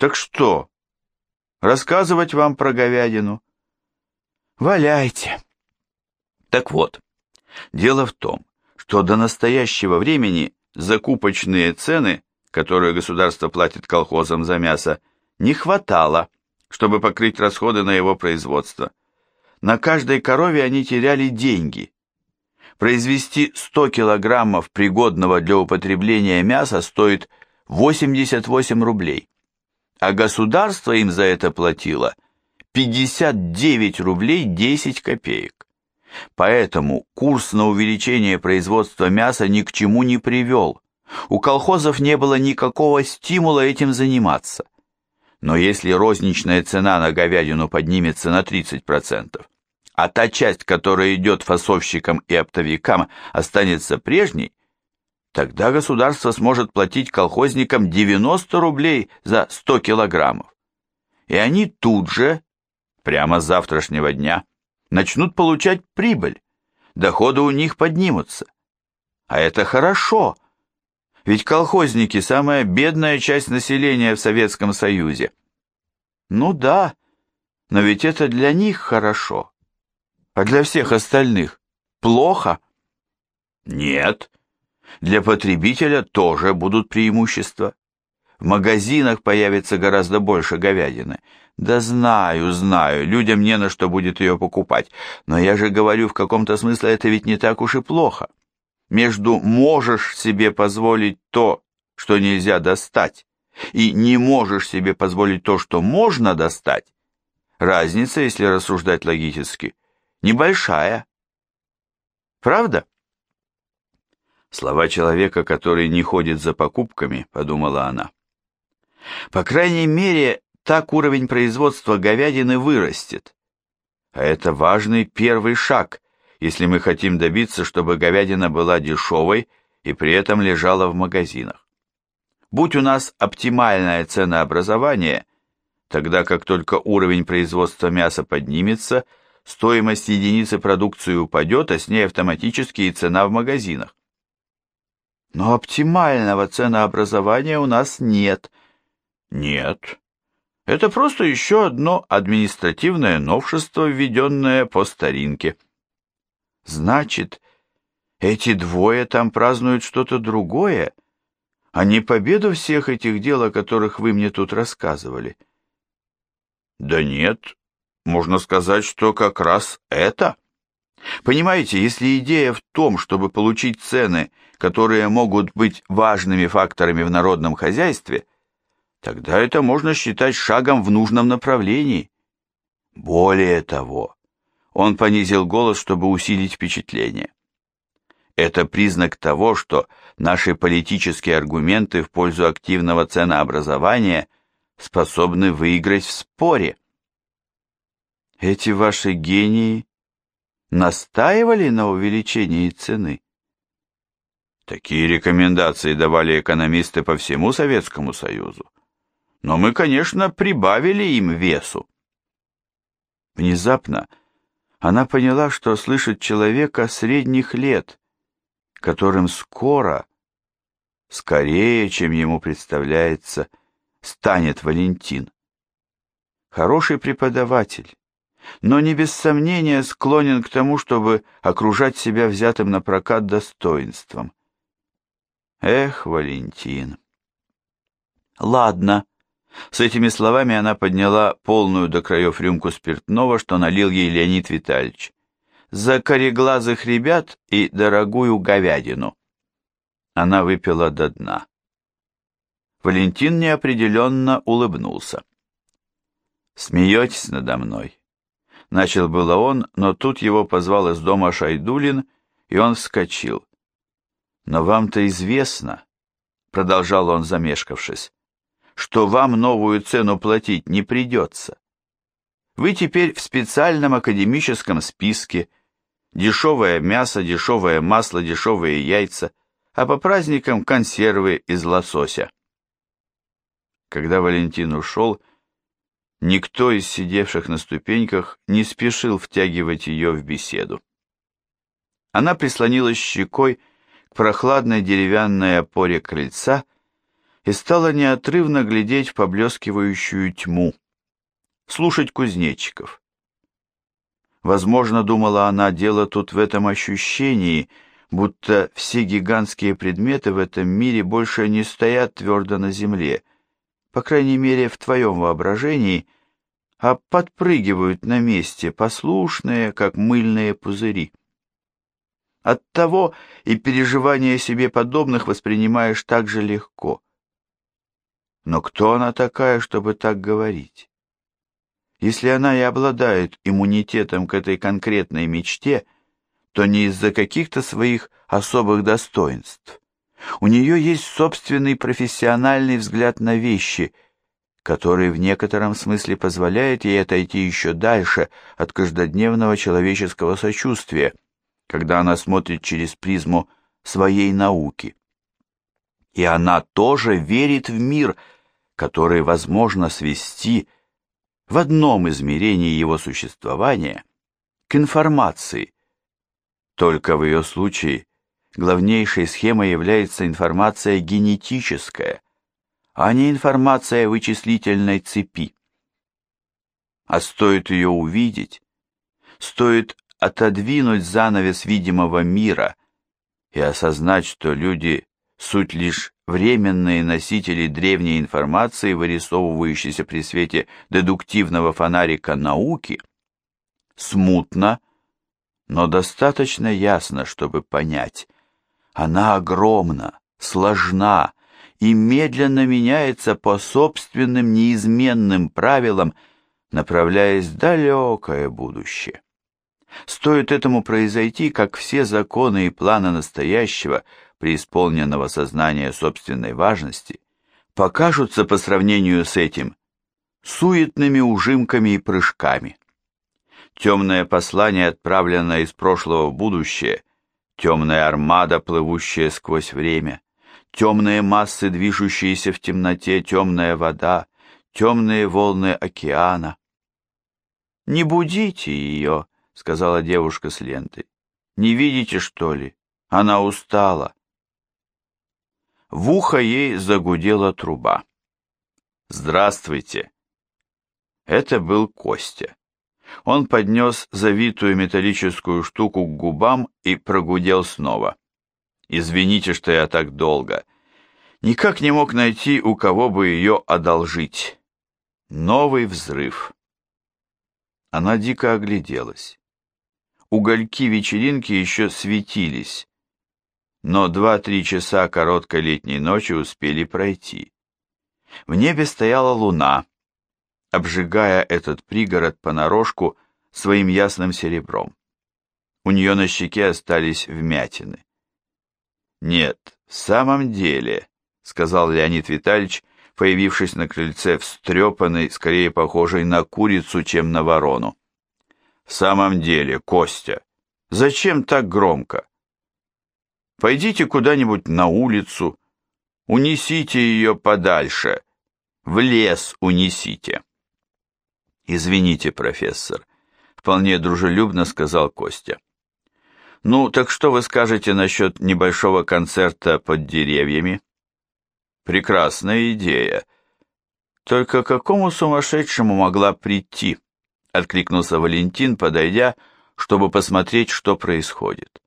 Так что, рассказывать вам про говядину? Валяйте. Так вот, дело в том, что до настоящего времени закупочные цены, которые государство платит колхозам за мясо, не хватало, чтобы покрыть расходы на его производство. На каждой корове они теряли деньги. Произвести 100 килограммов пригодного для употребления мяса стоит 88 рублей, а государство им за это платило 59 рублей 10 копеек. Поэтому курс на увеличение производства мяса ни к чему не привел. У колхозов не было никакого стимула этим заниматься. Но если розничная цена на говядину поднимется на 30%, а та часть, которая идет фасовщикам и оптовикам, останется прежней, тогда государство сможет платить колхозникам 90 рублей за 100 килограммов. И они тут же, прямо с завтрашнего дня, начнут получать прибыль, доходы у них поднимутся. А это хорошо, ведь колхозники – самая бедная часть населения в Советском Союзе. Ну да, но ведь это для них хорошо. А для всех остальных плохо? Нет. Для потребителя тоже будут преимущества. В магазинах появится гораздо больше говядины. Да знаю, знаю, людям не на что будет ее покупать. Но я же говорю, в каком-то смысле это ведь не так уж и плохо. Между «можешь себе позволить то, что нельзя достать», и «не можешь себе позволить то, что можно достать», разница, если рассуждать логически, небольшая. Правда? Слова человека, который не ходит за покупками, подумала она. По крайней мере, так уровень производства говядины вырастет. А это важный первый шаг, если мы хотим добиться, чтобы говядина была дешевой и при этом лежала в магазинах. Будь у нас оптимальное ценообразование, тогда как только уровень производства мяса поднимется – стоимость единицы продукции упадет, а с ней автоматически и цена в магазинах. Но оптимального ценообразования у нас нет. Нет. Это просто еще одно административное новшество, введенное по старинке. Значит, эти двое там празднуют что-то другое, а не победу всех этих дел, о которых вы мне тут рассказывали. Да нет, можно сказать, что как раз это. Понимаете, если идея в том, чтобы получить цены, которые могут быть важными факторами в народном хозяйстве, тогда это можно считать шагом в нужном направлении. Более того, он понизил голос, чтобы усилить впечатление. Это признак того, что наши политические аргументы в пользу активного ценообразования способны выиграть в споре. Эти ваши гении настаивали на увеличении цены? Такие рекомендации давали экономисты по всему Советскому Союзу. Но мы, конечно, прибавили им весу. Внезапно она поняла, что слышит человека средних лет, которым скоро, скорее, чем ему представляется, станет Валентин. Хороший преподаватель, но не без сомнения склонен к тому, чтобы окружать себя взятым на прокат достоинством. Эх, Валентин. Ладно. С этими словами она подняла полную до краев рюмку спиртного, что налил ей Леонид Витальевич. За кореглазых ребят и дорогую говядину. Она выпила до дна. Валентин неопределенно улыбнулся. «Смеетесь надо мной?» Начал было он, но тут его позвал из дома Шайдулин, и он вскочил. «Но вам-то известно», — продолжал он, замешкавшись, «что вам новую цену платить не придется. Вы теперь в специальном академическом списке, дешевое мясо, дешевое масло, дешевые яйца, а по праздникам консервы из лосося». Когда Валентин ушел, Никто из сидевших на ступеньках не спешил втягивать ее в беседу. Она прислонилась щекой к прохладной деревянной опоре крыльца и стала неотрывно глядеть в поблескивающую тьму, слушать кузнечиков. Возможно, думала она, дело тут в этом ощущении, будто все гигантские предметы в этом мире больше не стоят твердо на земле, по крайней мере, в твоем воображении, а подпрыгивают на месте, послушные, как мыльные пузыри. Оттого и переживания себе подобных воспринимаешь так же легко. Но кто она такая, чтобы так говорить? Если она и обладает иммунитетом к этой конкретной мечте, то не из-за каких-то своих особых достоинств. У нее есть собственный профессиональный взгляд на вещи, который в некотором смысле позволяет ей отойти еще дальше от каждодневного человеческого сочувствия, когда она смотрит через призму своей науки. И она тоже верит в мир, который возможно свести в одном измерении его существования к информации. Только в ее случае главнейшей схемой является информация генетическая, а не информация вычислительной цепи. А стоит ее увидеть, стоит отодвинуть занавес видимого мира и осознать, что люди – суть лишь временные носители древней информации, вырисовывающейся при свете дедуктивного фонарика науки, смутно, но достаточно ясно, чтобы понять, она огромна, сложна и медленно меняется по собственным неизменным правилам, направляясь в далекое будущее. Стоит этому произойти, как все законы и планы настоящего, преисполненного сознания собственной важности, покажутся по сравнению с этим суетными ужимками и прыжками. Темное послание, отправленное из прошлого в будущее, темная армада, плывущая сквозь время, темные массы, движущиеся в темноте, темная вода, темные волны океана. Не будите ее, сказала девушка с лентой. Не видите, что ли? Она устала. В ухо ей загудела труба. «Здравствуйте!» Это был Костя. Он поднес завитую металлическую штуку к губам и прогудел снова. «Извините, что я так долго. Никак не мог найти, у кого бы ее одолжить. Новый взрыв». Она дико огляделась угольки вечеринки еще светились, но два-три часа короткой летней ночи успели пройти. В небе стояла луна, обжигая этот пригород понарошку своим ясным серебром. У нее на щеке остались вмятины. «Нет, в самом деле», — сказал Леонид Витальевич, появившись на крыльце встрепанный, скорее похожий на курицу, чем на ворону. В самом деле, Костя, зачем так громко? Пойдите куда-нибудь на улицу, унесите ее подальше, в лес унесите. Извините, профессор, вполне дружелюбно сказал Костя. Ну, так что вы скажете насчет небольшого концерта под деревьями? Прекрасная идея. Только какому сумасшедшему могла прийти? — откликнулся Валентин, подойдя, чтобы посмотреть, что происходит.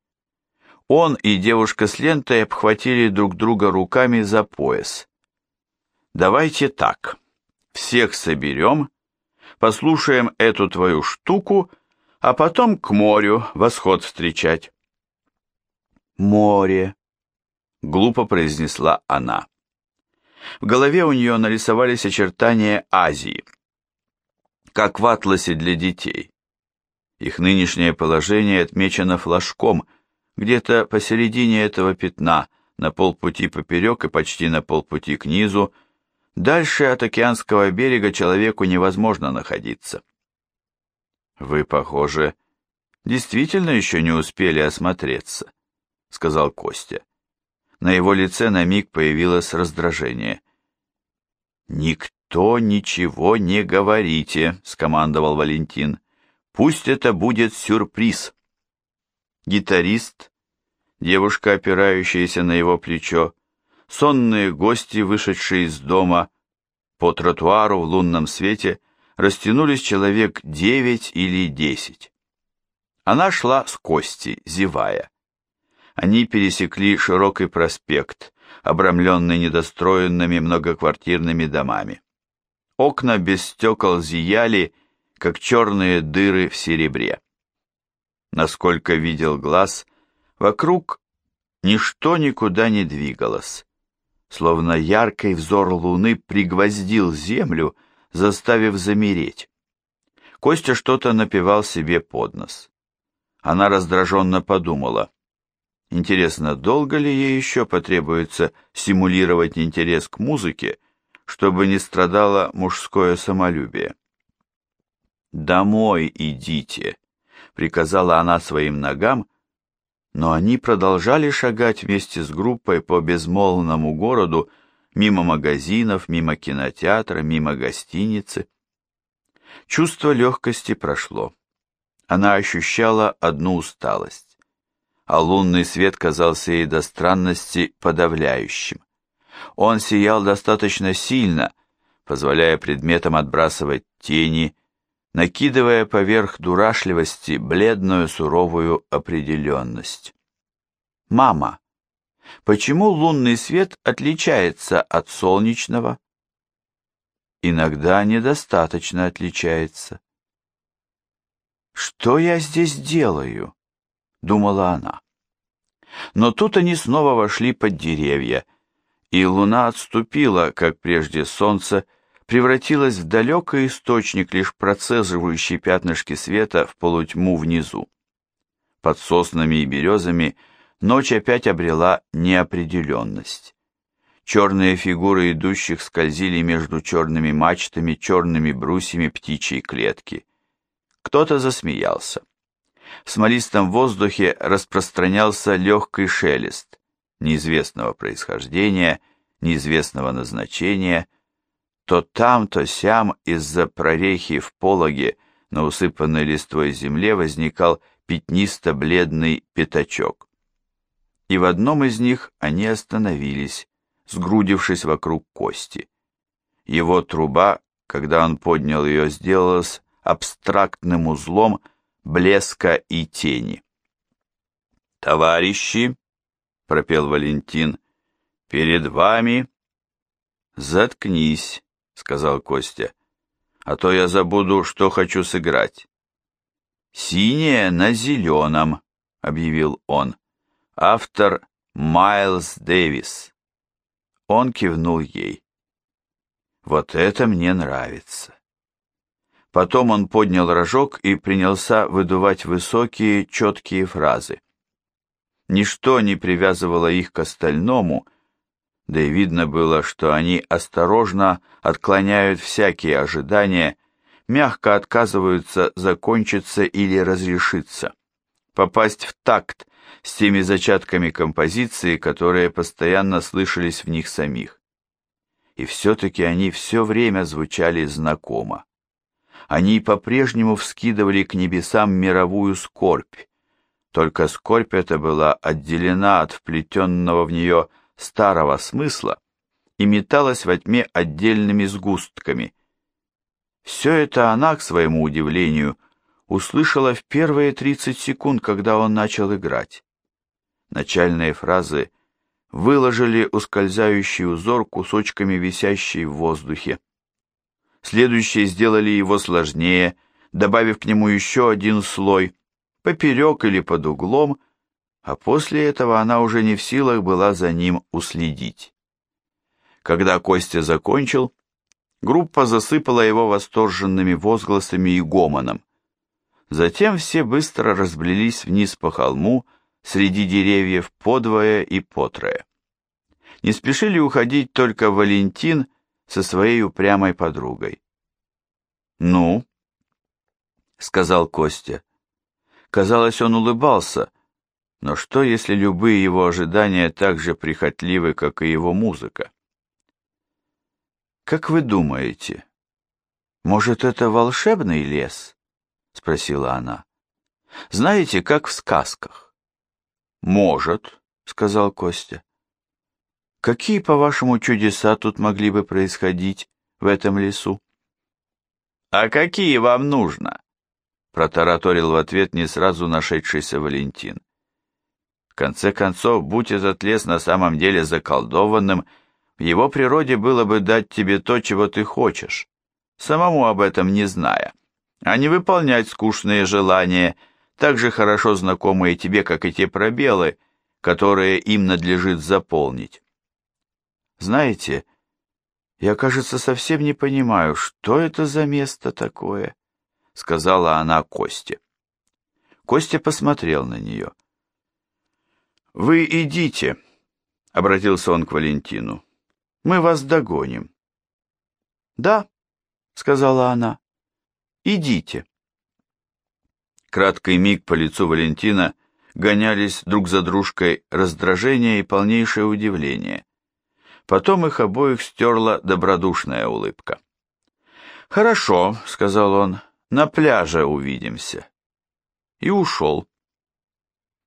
Он и девушка с лентой обхватили друг друга руками за пояс. «Давайте так, всех соберем, послушаем эту твою штуку, а потом к морю восход встречать». «Море», — глупо произнесла она. В голове у нее нарисовались очертания Азии — как в атласе для детей. Их нынешнее положение отмечено флажком, где-то посередине этого пятна, на полпути поперек и почти на полпути к низу, дальше от океанского берега человеку невозможно находиться. «Вы, похоже, действительно еще не успели осмотреться», — сказал Костя. На его лице на миг появилось раздражение. «Никто «То ничего не говорите», — скомандовал Валентин. «Пусть это будет сюрприз». Гитарист, девушка, опирающаяся на его плечо, сонные гости, вышедшие из дома, по тротуару в лунном свете растянулись человек девять или десять. Она шла с Кости, зевая. Они пересекли широкий проспект, обрамленный недостроенными многоквартирными домами. Окна без стекол зияли, как черные дыры в серебре. Насколько видел глаз, вокруг ничто никуда не двигалось, словно яркий взор луны пригвоздил землю, заставив замереть. Костя что-то напевал себе под нос. Она раздраженно подумала. Интересно, долго ли ей еще потребуется симулировать интерес к музыке, чтобы не страдало мужское самолюбие? «Домой идите», — приказала она своим ногам, но они продолжали шагать вместе с группой по безмолвному городу, мимо магазинов, мимо кинотеатра, мимо гостиницы. Чувство легкости прошло. Она ощущала одну усталость, а лунный свет казался ей до странности подавляющим. Он сиял достаточно сильно, позволяя предметам отбрасывать тени, накидывая поверх дурашливости бледную суровую определенность. «Мама, почему лунный свет отличается от солнечного?» «Иногда недостаточно отличается». «Что я здесь делаю?» — думала она. Но тут они снова вошли под деревья, и луна отступила, как прежде солнце, превратилась в далекий источник, лишь процеживающий пятнышки света в полутьму внизу. Под соснами и березами ночь опять обрела неопределенность. Черные фигуры идущих скользили между черными мачтами, черными брусьями птичьей клетки. Кто-то засмеялся. В смолистом воздухе распространялся легкий шелест, неизвестного происхождения, неизвестного назначения, то там, то сям из-за прорехи в пологе на усыпанной листвой земле возникал пятнисто-бледный пятачок. И в одном из них они остановились, сгрудившись вокруг кости. Его труба, когда он поднял ее, сделалась абстрактным узлом блеска и тени. «Товарищи!» — пропел Валентин. «Перед вами...» «Заткнись!» — сказал Костя. «А то я забуду, что хочу сыграть». «Синее на зеленом», — объявил он. «Автор Майлз Дэвис». Он кивнул ей. «Вот это мне нравится». Потом он поднял рожок и принялся выдувать высокие, четкие фразы. Ничто не привязывало их к остальному, да и видно было, что они осторожно отклоняют всякие ожидания, мягко отказываются закончиться или разрешиться, попасть в такт с теми зачатками композиции, которые постоянно слышались в них самих. И все-таки они все время звучали знакомо. Они по-прежнему вскидывали к небесам мировую скорбь, только скорбь эта была отделена от вплетенного в нее старого смысла и металась во тьме отдельными сгустками. Все это она, к своему удивлению, услышала в первые 30 секунд, когда он начал играть. Начальные фразы выложили ускользающий узор кусочками висящей в воздухе. Следующие сделали его сложнее, добавив к нему еще один слой, поперек или под углом, а после этого она уже не в силах была за ним уследить. Когда Костя закончил, группа засыпала его восторженными возгласами и гомоном. Затем все быстро разбрелись вниз по холму, среди деревьев подвое и потрое. Не спешили уходить только Валентин со своей упрямой подругой. «Ну?» — сказал Костя. Казалось, он улыбался, но что, если любые его ожидания так же прихотливы, как и его музыка? «Как вы думаете, может, это волшебный лес?» — спросила она. «Знаете, как в сказках?» «Может», — сказал Костя. Какие, по-вашему, чудеса тут могли бы происходить в этом лесу? А какие вам нужно? Протараторил в ответ не сразу нашедшийся Валентин. В конце концов, будь этот лес на самом деле заколдованным, в его природе было бы дать тебе то, чего ты хочешь, самому об этом не зная, а не выполнять скучные желания, так же хорошо знакомые тебе, как и те пробелы, которые им надлежит заполнить. Знаете, я, кажется, совсем не понимаю, что это за место такое, сказала она Косте. Костя посмотрел на нее. «Вы идите», — обратился он к Валентину. «Мы вас догоним». «Да», — сказала она, — «идите». Краткий миг по лицу Валентина гонялись друг за дружкой раздражение и полнейшее удивление. Потом их обоих стерла добродушная улыбка. «Хорошо», — сказал он, — «на пляже увидимся». И ушел.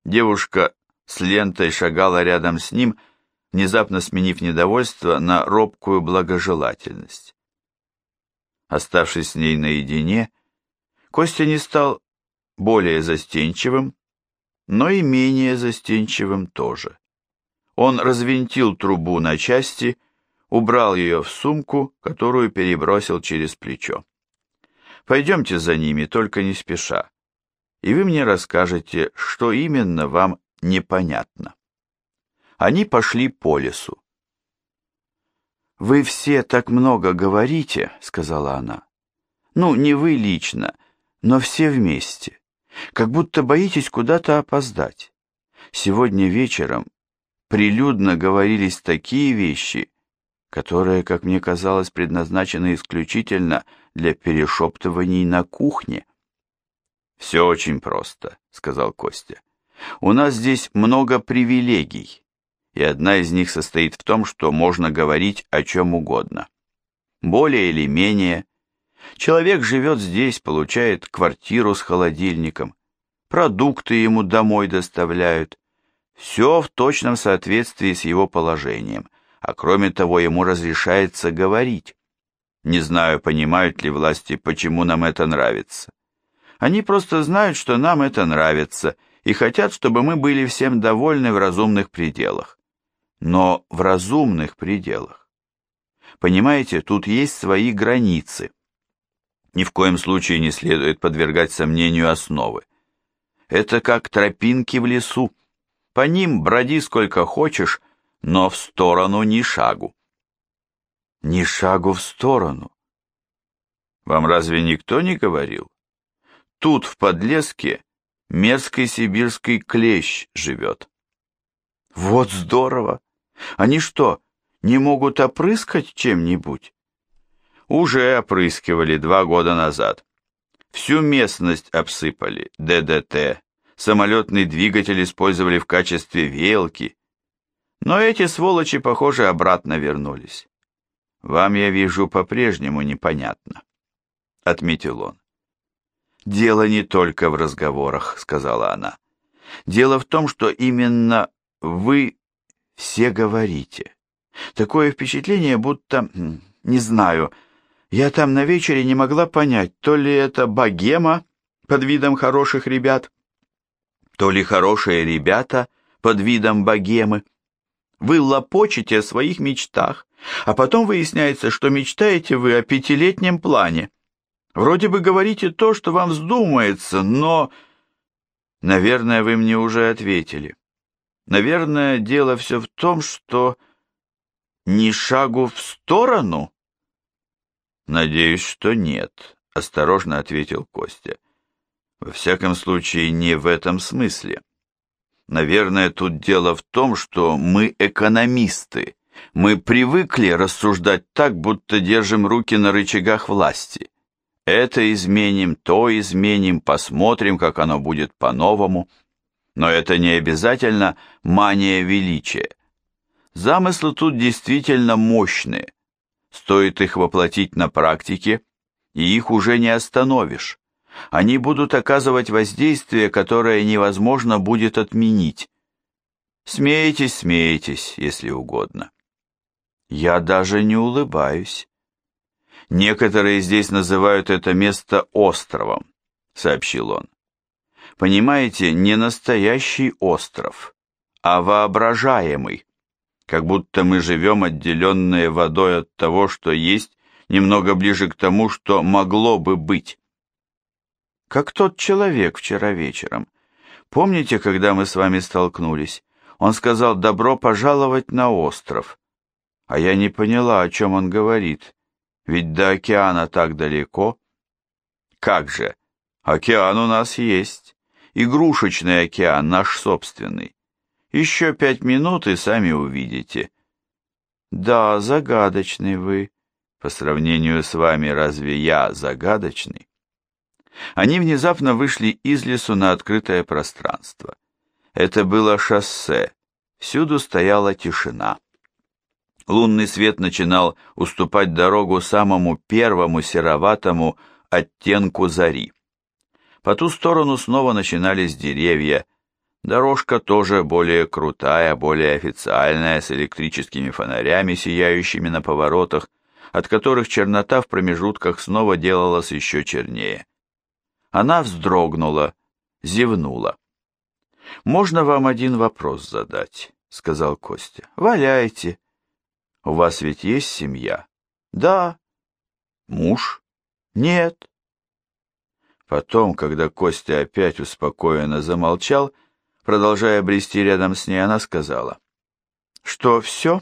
Девушка с лентой шагала рядом с ним, внезапно сменив недовольство на робкую благожелательность. Оставшись с ней наедине, Костя не стал более застенчивым, но и менее застенчивым тоже. Он развинтил трубу на части, убрал ее в сумку, которую перебросил через плечо. «Пойдемте за ними, только не спеша, и вы мне расскажете, что именно вам непонятно. Они пошли по лесу. «Вы все так много говорите», — сказала она. «Ну, не вы лично, но все вместе. Как будто боитесь куда-то опоздать. Сегодня вечером прилюдно говорились такие вещи, которые, как мне казалось, предназначены исключительно для перешептываний на кухне. «Все очень просто», — сказал Костя. У нас здесь много привилегий, и одна из них состоит в том, что можно говорить о чем угодно. Более или менее. Человек живет здесь, получает квартиру с холодильником, продукты ему домой доставляют. Все в точном соответствии с его положением, а кроме того ему разрешается говорить. Не знаю, понимают ли власти, почему нам это нравится. Они просто знают, что нам это нравится, и хотят, чтобы мы были всем довольны в разумных пределах. Но в разумных пределах. Понимаете, тут есть свои границы. Ни в коем случае не следует подвергать сомнению основы. Это как тропинки в лесу. По ним броди сколько хочешь, но в сторону ни шагу. Ни шагу в сторону. Вам разве никто не говорил? Тут, в подлеске, мерзкий сибирский клещ живет. Вот здорово! Они что, не могут опрыскать чем-нибудь? Уже опрыскивали два года назад. Всю местность обсыпали, ДДТ, самолетный двигатель использовали в качестве велки. Но эти сволочи, похоже, обратно вернулись. Вам, я вижу, по-прежнему непонятно, — отметил он. «Дело не только в разговорах», — сказала она. «Дело в том, что именно вы все говорите. Такое впечатление, будто, не знаю, я там на вечере не могла понять, то ли это богема под видом хороших ребят, то ли хорошие ребята под видом богемы. Вы лопочете о своих мечтах, а потом выясняется, что мечтаете вы о пятилетнем плане. Вроде бы говорите то, что вам вздумается, но... Наверное, вы мне уже ответили. Наверное, дело все в том, что... Ни шагу в сторону? Надеюсь, что нет, осторожно ответил Костя. Во всяком случае, не в этом смысле. Наверное, тут дело в том, что мы экономисты. Мы привыкли рассуждать так, будто держим руки на рычагах власти. Это изменим, то изменим, посмотрим, как оно будет по-новому. Но это не обязательно мания величия. Замыслы тут действительно мощные. Стоит их воплотить на практике, и их уже не остановишь. Они будут оказывать воздействие, которое невозможно будет отменить. Смейтесь, смейтесь, если угодно. Я даже не улыбаюсь. Некоторые здесь называют это место островом, сообщил он. Понимаете, не настоящий остров, а воображаемый, как будто мы живем отделенные водой от того, что есть, немного ближе к тому, что могло бы быть. Как тот человек вчера вечером. Помните, когда мы с вами столкнулись? Он сказал «добро пожаловать на остров». А я не поняла, о чем он говорит, ведь до океана так далеко. Как же? Океан у нас есть. Игрушечный океан, наш собственный. Еще пять минут и сами увидите. Да, загадочный вы. По сравнению с вами, разве я загадочный? Они внезапно вышли из лесу на открытое пространство. Это было шоссе. Всюду стояла тишина. Лунный свет начинал уступать дорогу самому первому сероватому оттенку зари. По ту сторону снова начинались деревья. Дорожка тоже более крутая, более официальная, с электрическими фонарями, сияющими на поворотах, от которых чернота в промежутках снова делалась еще чернее. Она вздрогнула, зевнула. «Можно вам один вопрос задать?» — сказал Костя. «Валяйте». «У вас ведь есть семья?» «Да». «Муж?» «Нет». Потом, когда Костя опять успокоенно замолчал, продолжая брести рядом с ней, она сказала. «Что, все?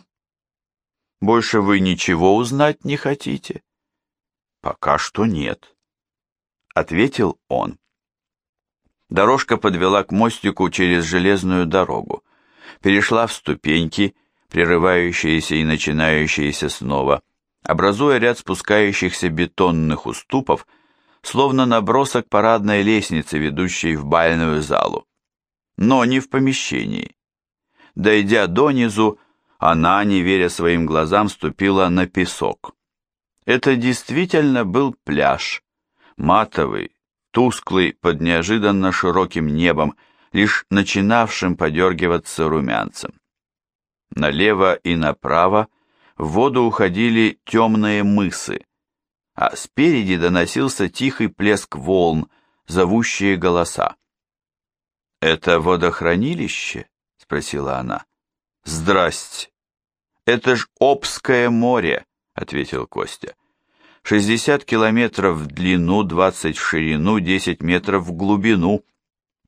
Больше вы ничего узнать не хотите?» «Пока что нет» ответил он. Дорожка подвела к мостику через железную дорогу, перешла в ступеньки, прерывающиеся и начинающиеся снова, образуя ряд спускающихся бетонных уступов, словно набросок парадной лестницы, ведущей в бальную залу. Но не в помещении. Дойдя донизу, она, не веря своим глазам, ступила на песок. Это действительно был пляж, матовый, тусклый под неожиданно широким небом, лишь начинавшим подергиваться румянцем. Налево и направо в воду уходили темные мысы, а спереди доносился тихий плеск волн, зовущие голоса. «Это водохранилище?» — спросила она. «Здрасте!» «Это ж Обское море!» — ответил Костя. 60 километров в длину, 20 в ширину, 10 метров в глубину.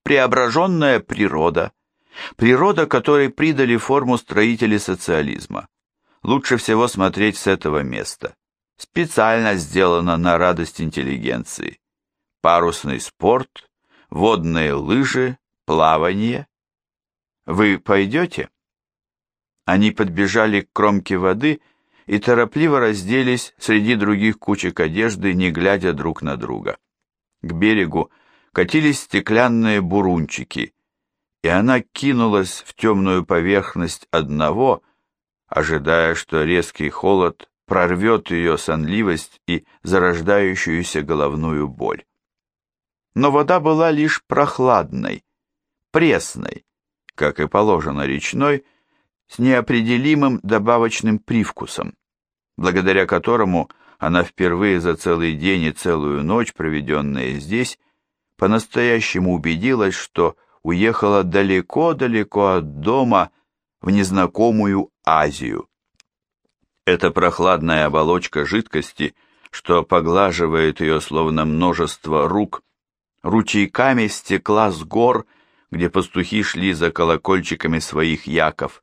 Преображенная природа. Природа, которой придали форму строители социализма. Лучше всего смотреть с этого места. Специально сделано на радость интеллигенции. Парусный спорт, водные лыжи, плавание. Вы пойдете? Они подбежали к кромке воды и, торопливо разделись среди других кучек одежды, не глядя друг на друга. К берегу катились стеклянные бурунчики, и она кинулась в темную поверхность одного, ожидая, что резкий холод прорвет ее сонливость и зарождающуюся головную боль. Но вода была лишь прохладной, пресной, как и положено речной, с неопределимым добавочным привкусом, благодаря которому она впервые за целый день и целую ночь, проведенные здесь, по-настоящему убедилась, что уехала далеко-далеко от дома в незнакомую Азию. Эта прохладная оболочка жидкости, что поглаживает ее словно множество рук, ручейками стекла с гор, где пастухи шли за колокольчиками своих яков,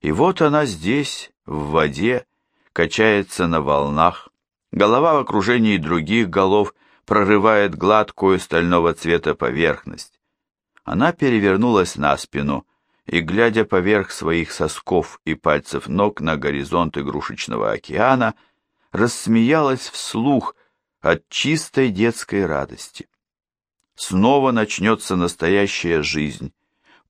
и вот она здесь, в воде, качается на волнах, голова в окружении других голов прорывает гладкую стального цвета поверхность. Она перевернулась на спину и, глядя поверх своих сосков и пальцев ног на горизонт игрушечного океана, рассмеялась вслух от чистой детской радости. Снова начнется настоящая жизнь.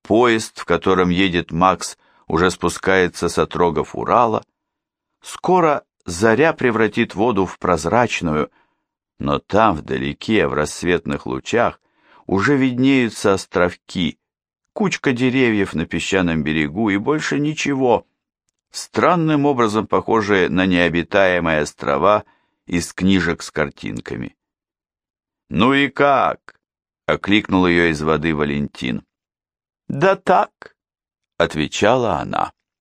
Поезд, в котором едет Макс, уже спускается с отрогов Урала. Скоро заря превратит воду в прозрачную, но там, вдалеке, в рассветных лучах, уже виднеются островки, кучка деревьев на песчаном берегу и больше ничего. странным образом похожие на необитаемые острова из книжек с картинками. «Ну и как?» — окликнул ее из воды Валентин. «Да так», — отвечала она.